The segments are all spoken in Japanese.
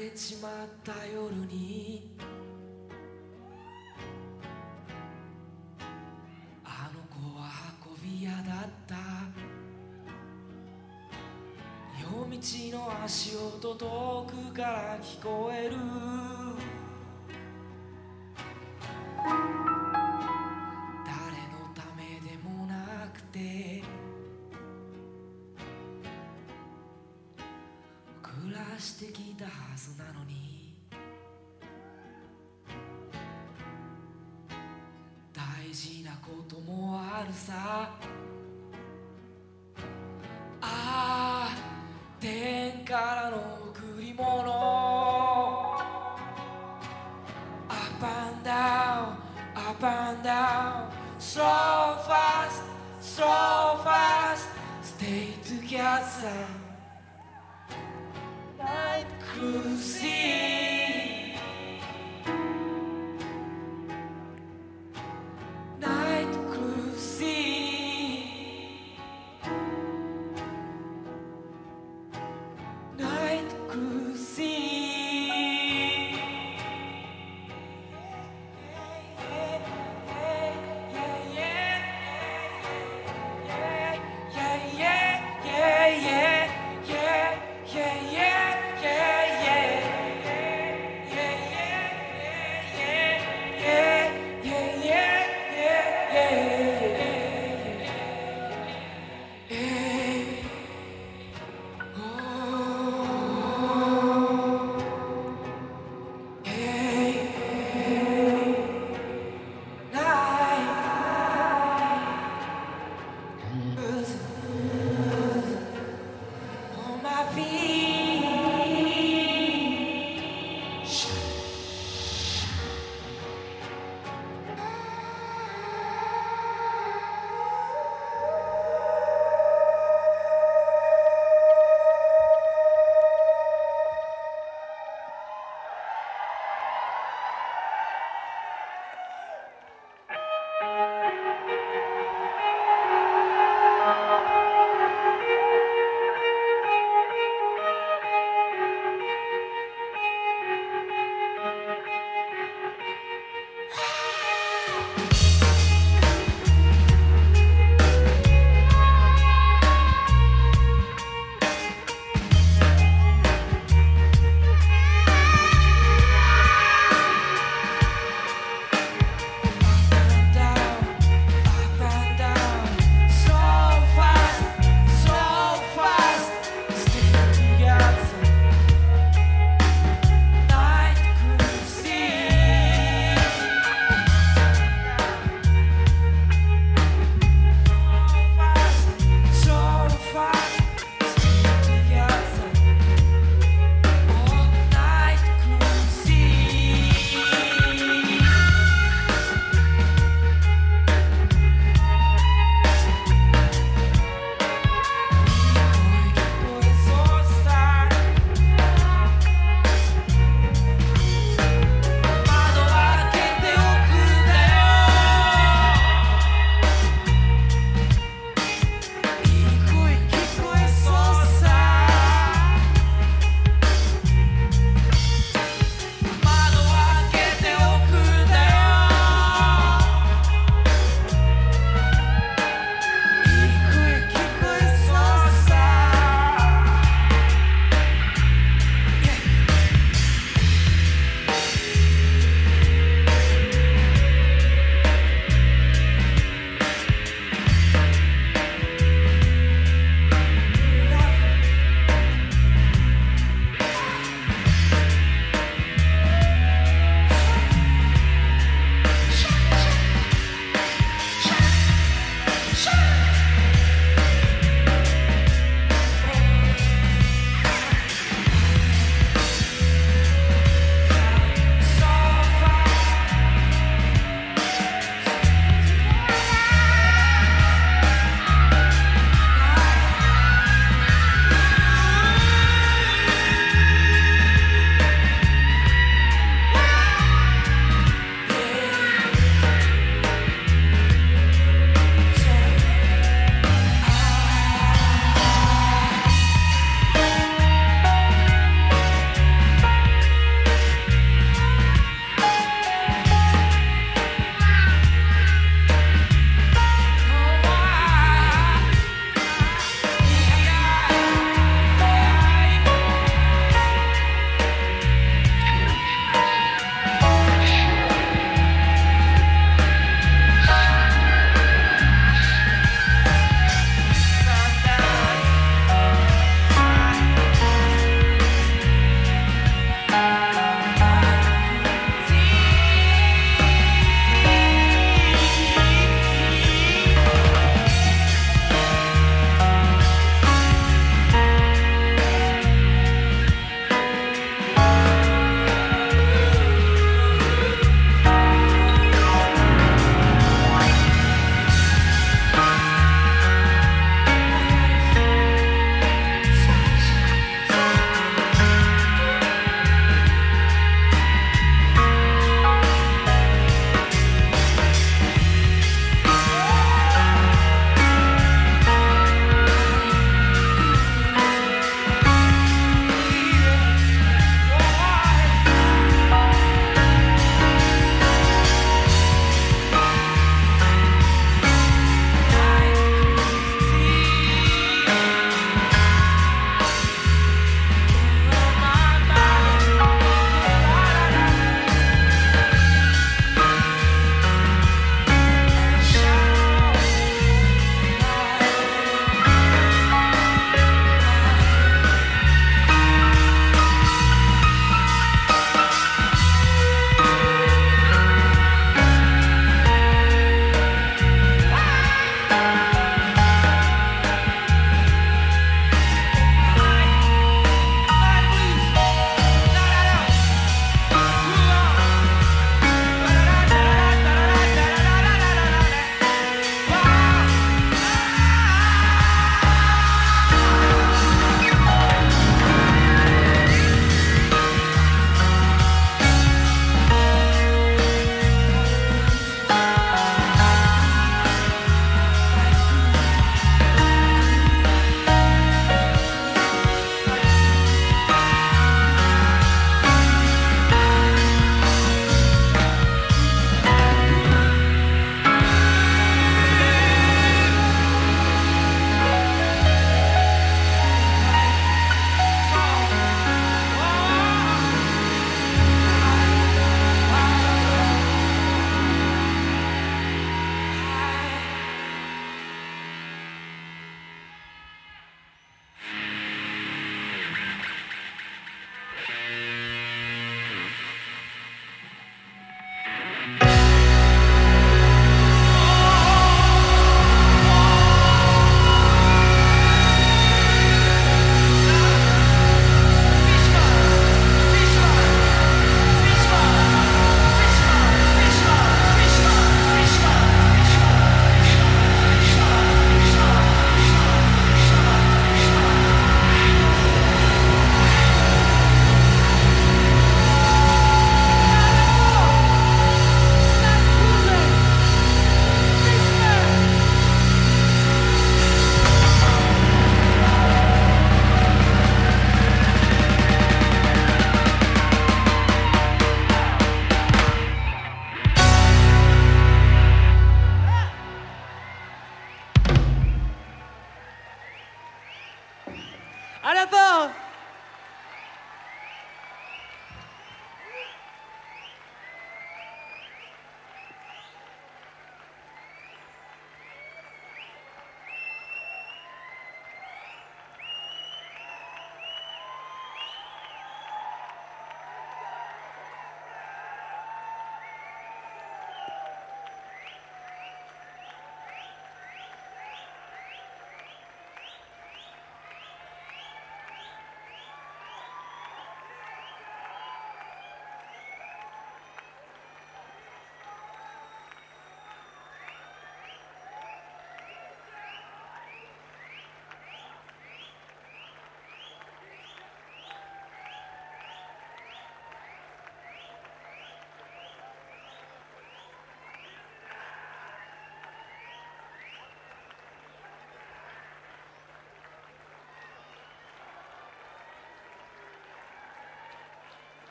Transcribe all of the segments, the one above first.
行かれちまった夜に。あの子は運び屋だった。夜道の足音遠くから聞こえる。こともあるさああ天からの贈り物 Up and down, up and down, so fast, so fast, stay together.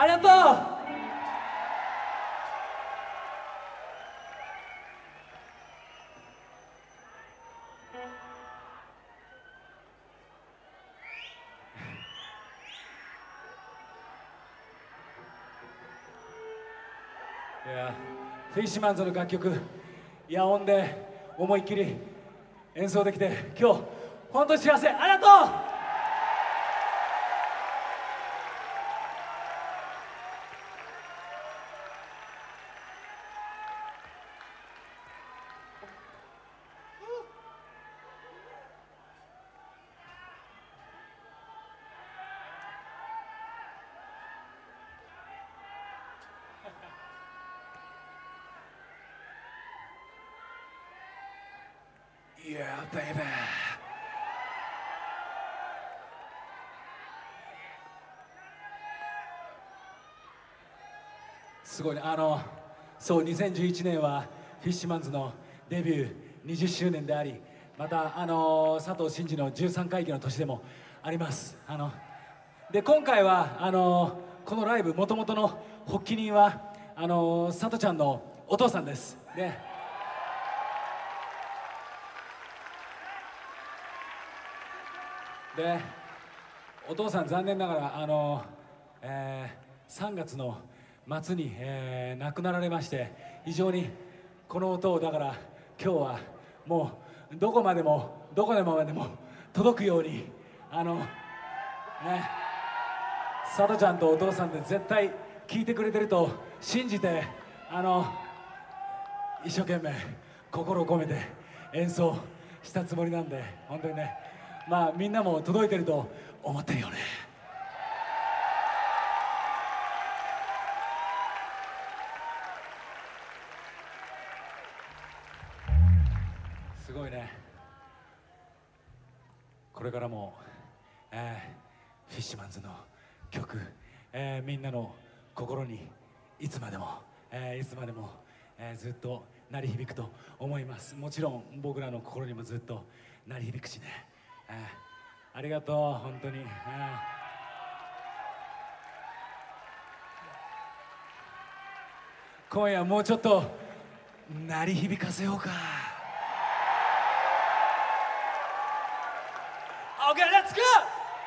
ありがとういやフィッシュマンズの楽曲野音で思いっきり演奏できて今日本当に幸せ。ありがとう。Yeah, baby. すごいね。あのそう2011年はフィッシュマンズのデビュー20周年でありまたあの佐藤真二の13回忌の年でもあります。あので今回はあのこのライブもともとの発起人はあの佐藤ちゃんのお父さんです。ででお父さん残念ながらあの、えー3月の末に、えー亡くなられまして非常にこの音をだから今日はもうどこまでもどこでもまでも届くようにあのね佐藤ちゃんとお父さんで絶対聞いてくれてると信じてあの一生懸命心を込めて演奏したつもりなんで本当にねまあみんなも届いてると思ってるよね。すごいね。これからも、えーフィッシュマンズの曲、えーみんなの心にいつまでも、えーいつまでも、えーずっと鳴り響くと思います。もちろん僕らの心にもずっと鳴り響くしね、ありがとう本当に、今夜もうちょっと鳴り響かせようか。